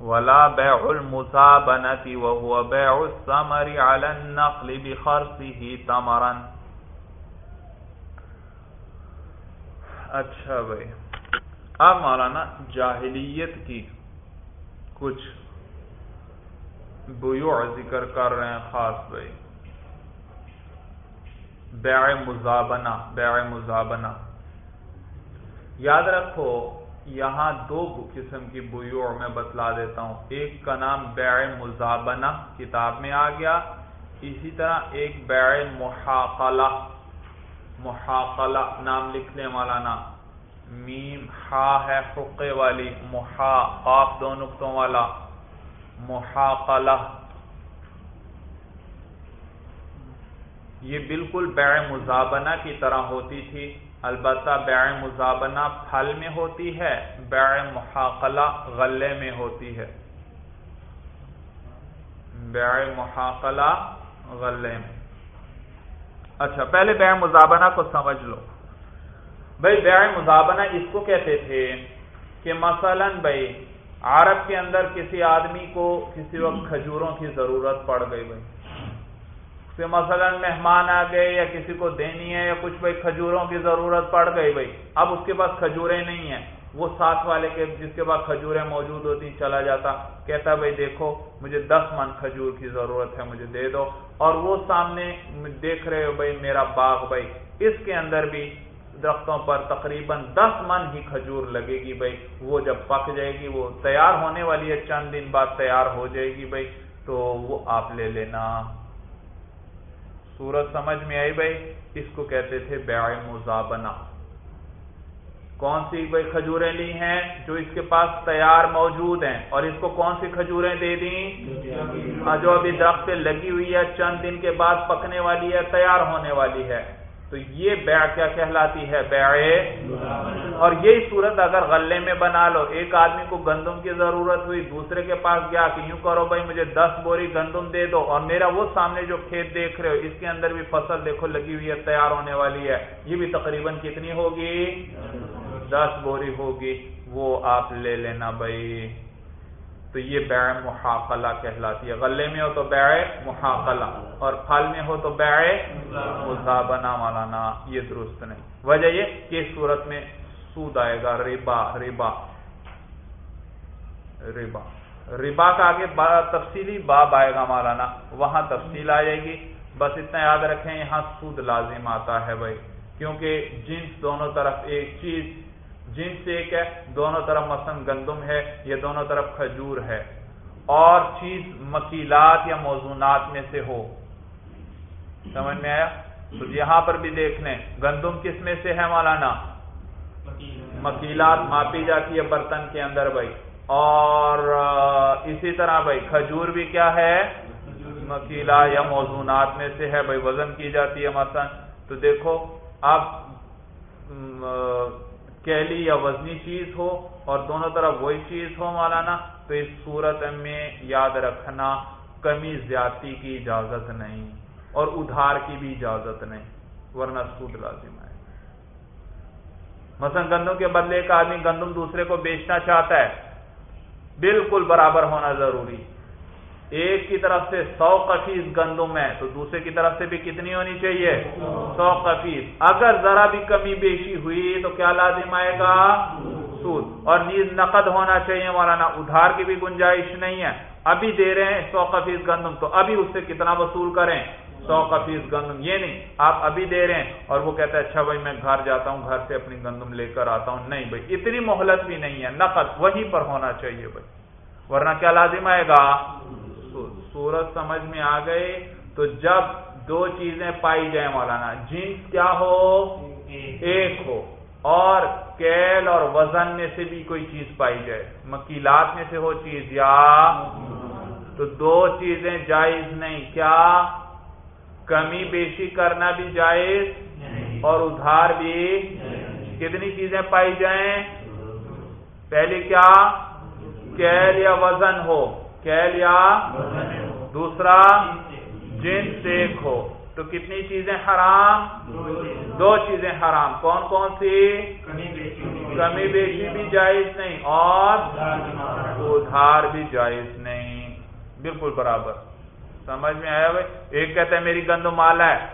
ولا بیع المصابنتی وهو بیع الثمر على النقل بخرصه تمرا اچھا بھائی، اب مولانا جاہلیت کی کچھ بیوع ذکر کر رہے ہیں خاص بھائی۔ بیع مزابنہ بیع مزابنہ یاد رکھو، یہاں دو قسم کی بیوع میں بتلا دیتا ہوں۔ ایک کا نام بیع مزابنہ کتاب میں آ گیا، اسی طرح ایک بیع محاقلہ۔ محاقلہ نام لکھ لیں مولانا میم، ہا ہے حقے والی، محا، قاف دو نقطوں والا۔ محاقلہ۔ یہ بالکل بیع مزابنہ کی طرح ہوتی تھی۔ البتہ بیع مزابنہ پھل میں ہوتی ہے بیع محاقلہ غلے میں ہوتی ہے۔ بیع محاقلہ غلے میں۔ اچھا پہلے بیع مزابنہ کو سمجھ لو۔ بھائی بیع مزابنہ اس کو کہتے تھے کہ مثلا بھائی عرب کے اندر کسی آدمی کو کسی وقت کھجوروں کی ضرورت پڑ گئی بھائی۔ مثلا مہمان آ گئے یا کسی کو دینی ہے یا کچھ بھائی کھجوروں کی ضرورت پڑ گئی بھائی۔ اب اس کے پاس کھجوریں نہیں ہیں۔ وہ ساتھ والے کے جس کے پاس کھجوریں موجود ہوتی چلا جاتا۔ کہتا بھائی دیکھو، مجھے دس من کھجور کی ضرورت ہے، مجھے دے دو۔ اور وہ سامنے دیکھ رہے ہو بھائی، میرا باغ بھائی۔ اس کے اندر بھی درختوں پر تقریباً دس من ہی کھجور لگے گی بھائی۔ وہ جب پک جائے گی، وہ تیار ہونے والی ہے، چند دن بعد تیار ہو جائے گی بھائی۔ تو وہ آپ لے لینا۔ سورج سمجھ میں آئی بھائی؟ اس کو کہتے تھے بیع مزابنا کون سی بھائی کھجوریں لی ہیں جو اس کے پاس تیار موجود ہیں؟ اور اس کو کون سی کھجوریں دے دیں؟ ہاں، جو ابھی درخت پہ لگی ہوئی ہے، چند دن کے بعد پکنے والی ہے، تیار ہونے والی ہے۔ تو یہ بیع کیا کہلاتی ہے؟ بیع اور یہی صورت اگر غلے میں بنا لو، ایک آدمی کو گندم کی ضرورت ہوئی، دوسرے کے پاس گیا کہ یوں کرو بھائی مجھے دس بوری گندم دے دو اور میرا وہ سامنے جو کھیت دیکھ رہے ہو، اس کے اندر بھی فصل دیکھو لگی ہوئی ہے، تیار ہونے والی ہے۔ یہ بھی تقریباً کتنی ہوگی؟ دس بوری ہوگی، وہ آپ لے لینا بھائی۔ تو یہ بیع محاقلہ کہلاتی ہے۔ غلے میں ہو تو بیع محاقلہ اور پھل میں ہو تو بیع مزابنہ مولانا، یہ درست نہیں۔ وجہ یہ کہ اس صورت میں سود آئے گا، ربا ربا۔ ربا۔ ربا کا آگے تفصیلی باب آئے گا مولانا، وہاں تفصیل آ جائے گی۔ بس اتنا یاد رکھیں، یہاں سود لازم آتا ہے بھائی، کیونکہ جنس دونوں طرف ایک چیز جن سے ایک ہے دونوں طرف مثلا گندم ہے یہ دونوں طرف کھجور ہے، اور چیز مکیلات یا موزونات میں سے ہو۔ سمجھ میں آیا؟ تو یہاں پر بھی دیکھ لیں، گندم کس میں سے ہے مولانا؟ مکیلات ماپی جاتی ہے برتن کے اندر بھائی۔ اور اسی طرح بھائی، کھجور بھی کیا ہے؟ مکیلا یا موزونات میں سے ہے۔ بھائی، وزن کی جاتی ہے مثلا۔ تو دیکھو، اب کیلی یا وزنی چیز ہو اور دونوں طرف وہی چیز ہو مولانا، تو اس صورت میں یاد رکھنا کمی زیادتی کی اجازت نہیں اور ادھار کی بھی اجازت نہیں، ورنہ سود لازم ہے۔ مثلا گندم کے بدلے ایک آدمی گندم دوسرے کو بیچنا چاہتا ہے، بالکل برابر ہونا ضروری۔ ایک کی طرف سے سو کفیز گندم ہے تو دوسرے کی طرف سے بھی کتنی ہونی چاہیے؟ سو کفیز اگر ذرا بھی کمی بیشی ہوئی تو کیا لازم آئے گا؟ سود۔ اور نیز نقد ہونا چاہیے، مولانا، ادھار کی بھی گنجائش نہیں ہے۔ ابھی دے رہے ہیں سو کفیز گندم، تو ابھی اس سے کتنا وصول کریں؟ سو کفیز گندم۔ یہ نہیں، آپ ابھی دے رہے ہیں اور وہ کہتا ہے اچھا بھائی، میں گھر جاتا ہوں، گھر سے اپنی گندم لے کر آتا ہوں۔ نہیں بھائی، اتنی مہلت بھی نہیں ہے۔ نقد وہیں پر ہونا چاہیے بھائی، ورنہ کیا لازم آئے گا؟ سورج سمجھ میں آ گئے تو جب دو چیزیں پائی جائیں مولانا جنس کیا ہو؟ ایک ہو۔ اور کیل اور وزن میں سے بھی کوئی چیز پائی جائے۔ مکیلات میں سے ہو چیز یا تو دو چیزیں جائز نہیں۔ کیا؟ کمی بیشی کرنا بھی جائز اور ادھار بھی کتنی چیزیں پائی جائیں؟ پہلی کیا؟ کیل یا وزن ہو۔ کیل یا دوسرا جنس ایک ہو تو کتنی چیزیں حرام؟ دو چیزیں حرام۔ کون کون سی؟ کمی بیشی بھی جائز نہیں اور ادھار بھی جائز نہیں۔ بالکل برابر۔ سمجھ میں آیا بھائی؟ ایک کہتا ہے میری گندم مال ہے۔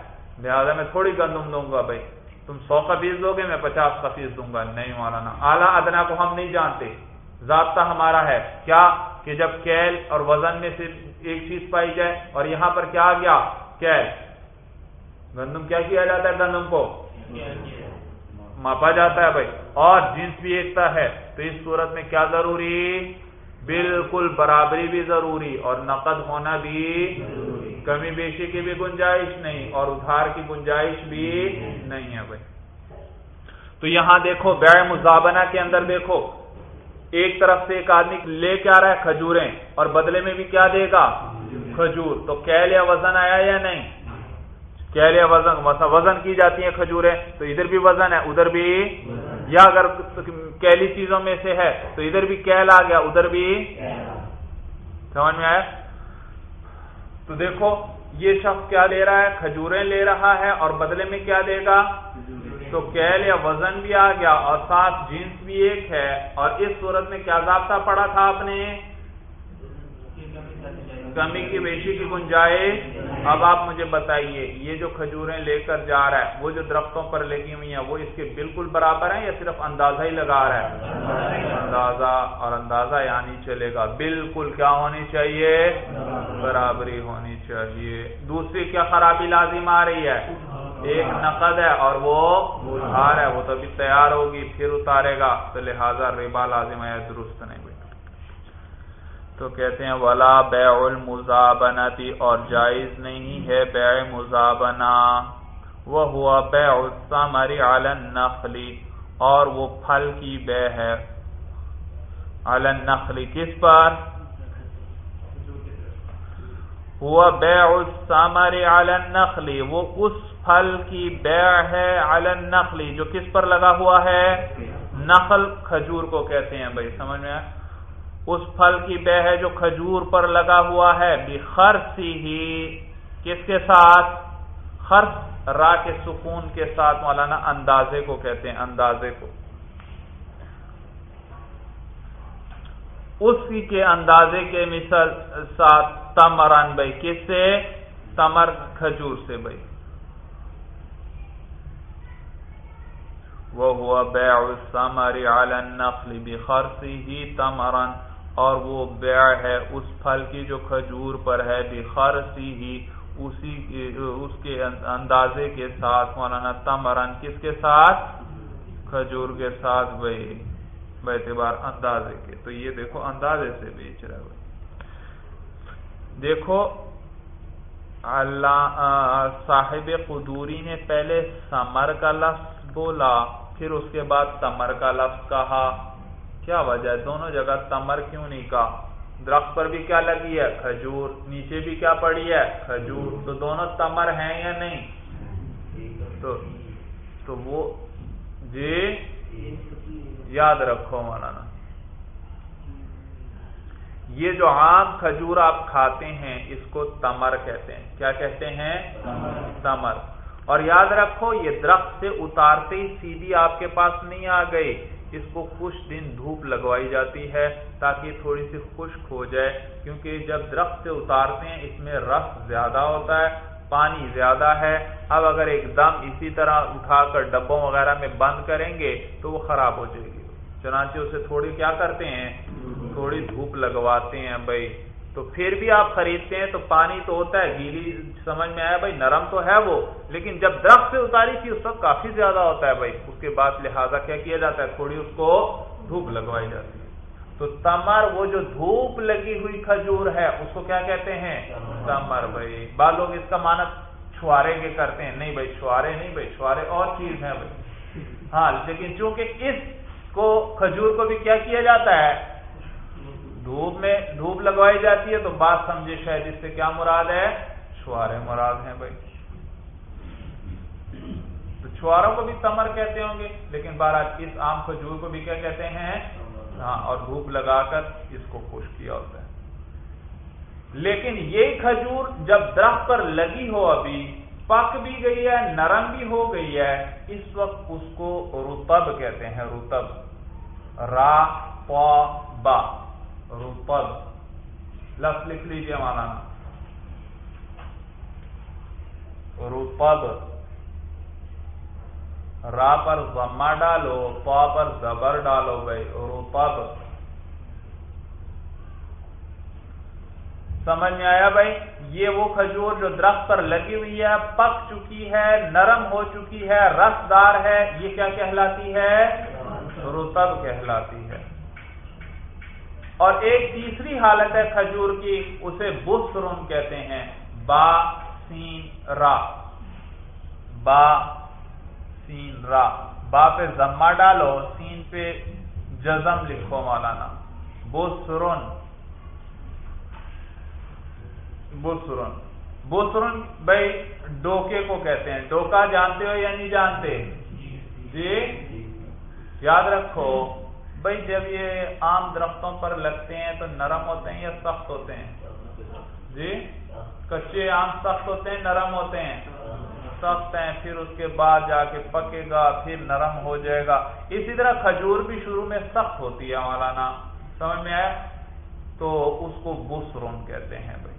لہٰذا میں تھوڑی گندم دوں گا بھائی۔ تم سو کا فیس دو گے میں پچاس کا فیس دوں گا۔ نہیں مولانا اعلیٰ ادنا کو ہم نہیں جانتے۔ ضابطہ ہمارا ہے۔ کیا کہ جب کیل اور وزن میں صرف ایک چیز پائی جائے اور یہاں پر کیا آ گیا؟ کیل۔ گندم کیا کیا جاتا ہے گندم کو؟ ماپا جاتا ہے بھائی۔ اور جنس بھی ایکتا ہے۔ تو اس صورت میں کیا ضروری؟ بالکل برابری بھی ضروری اور نقد ہونا بھی کمی بیشی کی بھی گنجائش نہیں اور ادھار کی گنجائش بھی نہیں ہے بھائی۔ تو یہاں دیکھو بے مزابنہ کے اندر دیکھو۔ ایک طرف سے ایک آدمی لے کے آ رہا ہے کھجوریں، اور بدلے میں بھی کیا دے گا؟ کھجور۔ تو کیل یا وزن آیا یا نہیں؟ کیل یا وزن وزن کی جاتی ہیں کھجوریں، تو ادھر بھی وزن ہے، ادھر بھی یا اگر کیلی چیزوں میں سے ہے، تو ادھر بھی کیل آ گیا، ادھر بھی سمجھ میں آیا؟ تو دیکھو، یہ شخص کیا لے رہا ہے؟ کھجوریں لے رہا ہے، اور بدلے میں کیا دے گا؟ تو کیل یا وزن بھی آ گیا اور ساتھ جنس بھی ایک ہے اور اس صورت میں کیا ضابطہ پڑا تھا آپ نے؟ کمی کی بیشی کی گنجائش۔ اب آپ مجھے بتائیے، یہ جو کھجوریں لے کر جا رہا ہے، وہ جو درختوں پر لگی ہوئی ہیں، وہ اس کے بالکل برابر ہیں یا صرف اندازہ ہی لگا رہا ہے؟ اندازہ، اور اندازہ یعنی چلے گا۔ بالکل کیا ہونی چاہیے؟ برابری ہونی چاہیے۔ دوسری کیا خرابی لازم آ رہی ہے؟ ایک نقد ہے اور وہ ادھار ہے وہ تو ابھی تیار ہوگی پھر اتارے گا۔ تو لہٰذا ربا لازم ہے درست نہیں تو کہتے ہیں ولا بیع المزابنتی اور جائز نہیں ہے بیع مزابنا وہ ہوا بیع الثمر علی النخلی اور وہ پھل کی بے ہے۔ علی النخلی کس پر؟ ہوا بیع الثمر علی النخلی وہ اس پھل کی بیع ہے علی النخلی جو کس پر لگا ہوا ہے؟ نخل، کھجور کو کہتے ہیں بھائی، سمجھ میں اس پھل کی بے ہے جو کھجور پر لگا ہوا ہے خرسی ہی کس کے ساتھ؟ خرس، را کے سکون کے ساتھ، مولانا اندازے کو کہتے ہیں، اندازے کو۔ اسی کے اندازے کے مثل ساتھ تمران بھائی کس سے تمر کھجور سے بھائی۔ وہ ہوا بیع الثمر علی النخل بخرسه تمرا، اور وہ بیع ہے اس پھل کی جو کھجور پر ہے بخرسی ہی اسی اس کے اندازے کے ساتھ، مولانا تمرن کس کے ساتھ؟ کھجور کے ساتھ بھائی، اعتبار اندازے کے۔ تو یہ دیکھو، اندازے سے بیچ رہا ہے۔ دیکھو، اللہ صاحب قدوری نے پہلے سمر کا لفظ بولا، پھر اس کے بعد تمر کا لفظ کہا۔ کیا وجہ ہے؟ دونوں جگہ تمر کیوں نہیں کہا؟ درخت پر بھی کیا لگی ہے؟ کھجور۔ نیچے بھی کیا پڑی ہے؟ کھجور۔ تو دونوں تمر ہیں یا نہیں؟ تو تو وہ جی؟ یاد رکھو مولانا۔ یہ جو عام کھجور آپ کھاتے ہیں، اس کو تمر کہتے ہیں۔ کیا کہتے ہیں؟ تمر۔ اور یاد رکھو، یہ درخت سے اتارتے ہی سیدھی آپ کے پاس نہیں آ گئی اس کو کچھ دن دھوپ لگوائی جاتی ہے تاکہ تھوڑی سی خشک ہو جائے، کیونکہ جب درخت سے اتارتے ہیں، اس میں رس زیادہ ہوتا ہے، پانی زیادہ ہے۔ اب اگر ایک دم اسی طرح اٹھا کر ڈبوں وغیرہ میں بند کریں گے تو وہ خراب ہو جائے گی۔ چنانچہ اسے تھوڑی کیا کرتے ہیں؟ تھوڑی دھوپ لگواتے ہیں بھائی، تو پھر بھی آپ خریدتے ہیں تو پانی تو ہوتا ہے، گیلی سمجھ میں آیا بھائی، نرم تو ہے وہ، لیکن جب درخت سے اتاری تھی، اس وقت کافی زیادہ ہوتا ہے بھائی۔ اس کے بعد لہٰذا کیا کیا جاتا ہے؟ تھوڑی اس کو دھوپ لگوائی جاتی ہے۔ تو تمر، وہ جو دھوپ لگی ہوئی کھجور ہے، اس کو کیا کہتے ہیں؟ تمر بھائی۔ بعض لوگ اس کا مانت چھوارے کے کرتے ہیں۔ نہیں بھائی، چھوارے نہیں بھائی، چھوارے اور چیز ہے بھائی۔ ہاں لیکن چونکہ اس کو کھجور کو بھی کیا کیا جاتا ہے؟ دھوپ میں دھوپ لگوائی جاتی ہے تو بات سمجھے شاید اس سے کیا مراد ہے؟ چھوارے مراد ہیں بھائی۔ تو چھواروں کو بھی تمر کہتے ہوں گے، لیکن بہرحال اس آم کھجور کو بھی کیا کہتے ہیں؟ ہاں اور دھوپ لگا کر اس کو خوش کیا ہوتا ہے۔ لیکن یہ کھجور جب درخت پر لگی ہو ابھی، پک بھی گئی ہے، نرم بھی ہو گئی ہے، اس وقت اس کو رتب کہتے ہیں رتب را، پا، با۔ رتب لفظ لکھ لیجیے مولانا رتب را پر ضمہ ڈالو، پا پر زبر ڈالو بھائی رتب سمجھ میں آیا بھائی؟ یہ وہ کھجور جو درخت پر لگی ہوئی ہے، پک چکی ہے، نرم ہو چکی ہے رس دار ہے، یہ کیا کہلاتی ہے؟ رتب کہلاتی ہے۔ اور ایک تیسری حالت ہے کھجور کی اسے بسرون کہتے ہیں۔ با سین را۔ با سین را۔ با پہ زما ڈالو سین پہ جزم لکھو مولانا۔ بسرون بسرن بسرن بھائی ڈوکے کو کہتے ہیں۔ ڈوکا جانتے ہو یا نہیں جانتے؟ جی؟ یاد رکھو بھائی جب یہ عام درختوں پر لگتے ہیں تو نرم ہوتے ہیں یا سخت ہوتے ہیں؟ جی؟ کچے آم سخت ہوتے ہیں، نرم ہوتے ہیں؟ سخت ہیں، پھر اس کے بعد جا کے پکے گا، پھر نرم ہو جائے گا۔ اسی طرح کھجور بھی شروع میں سخت ہوتی ہے مولانا، سمجھ میں آیا؟ تو اس کو بسرون کہتے ہیں بھائی۔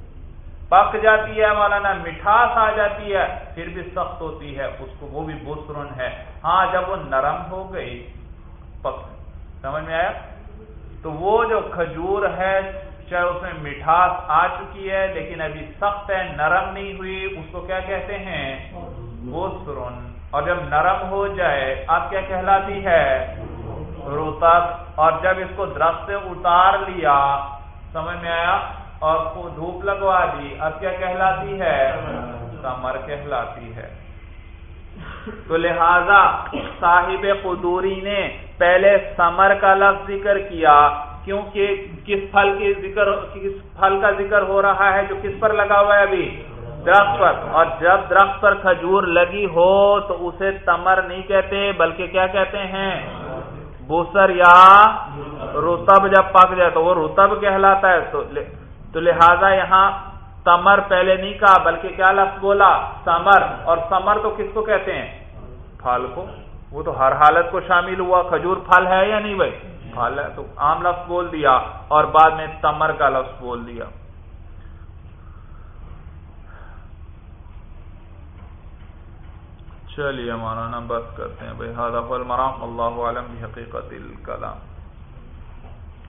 پک جاتی ہے مولانا، مٹھاس آ جاتی ہے، پھر بھی سخت ہوتی ہے، اس کو وہ بھی بسرن ہے۔ ہاں جب وہ نرم ہو گئی، پک سمجھ میں آیا؟ تو وہ جو کھجور ہے چاہے اس میں مٹھاس آ چکی ہے، لیکن ابھی سخت ہے، نرم نہیں ہوئی۔ اس کو کیا کہتے ہیں؟ بسرن اور جب نرم ہو جائے اب کیا کہلاتی ہے؟ روتب اور جب اس کو درخت سے اتار لیا، سمجھ میں آیا؟ اور دھوپ لگوا دی، اب کیا کہلاتی ہے؟ سمر کہلاتی ہے۔ تو لہذا صاحب قدوری نے پہلے سمر کا لفظ ذکر کیا، کیونکہ کس پھل کی ذکر، کس پھل کا ذکر ہو رہا ہے، جو کس پر لگا ہوا ہے ابھی؟ درخت پر۔ اور جب درخت پر کھجور لگی ہو تو اسے تمر نہیں کہتے، بلکہ کیا کہتے ہیں؟ بوسر یا رتب جب پک جائے تو وہ رتب کہلاتا ہے۔ تو لہذا یہاں تمر پہلے نہیں کہا، بلکہ کیا لفظ بولا؟ سمر۔ اور سمر تو کس کو کہتے ہیں؟ پھل کو۔ وہ تو ہر حالت کو شامل ہوا۔ کھجور پھل ہے یا نہیں بھائی؟ پھل ہے۔ تو عام لفظ بول دیا اور بعد میں تمر کا لفظ بول دیا۔ چلیے مولانا، بس کرتے ہیں۔ بھائی المرام۔ اللہ عالم حقیقت الکلام۔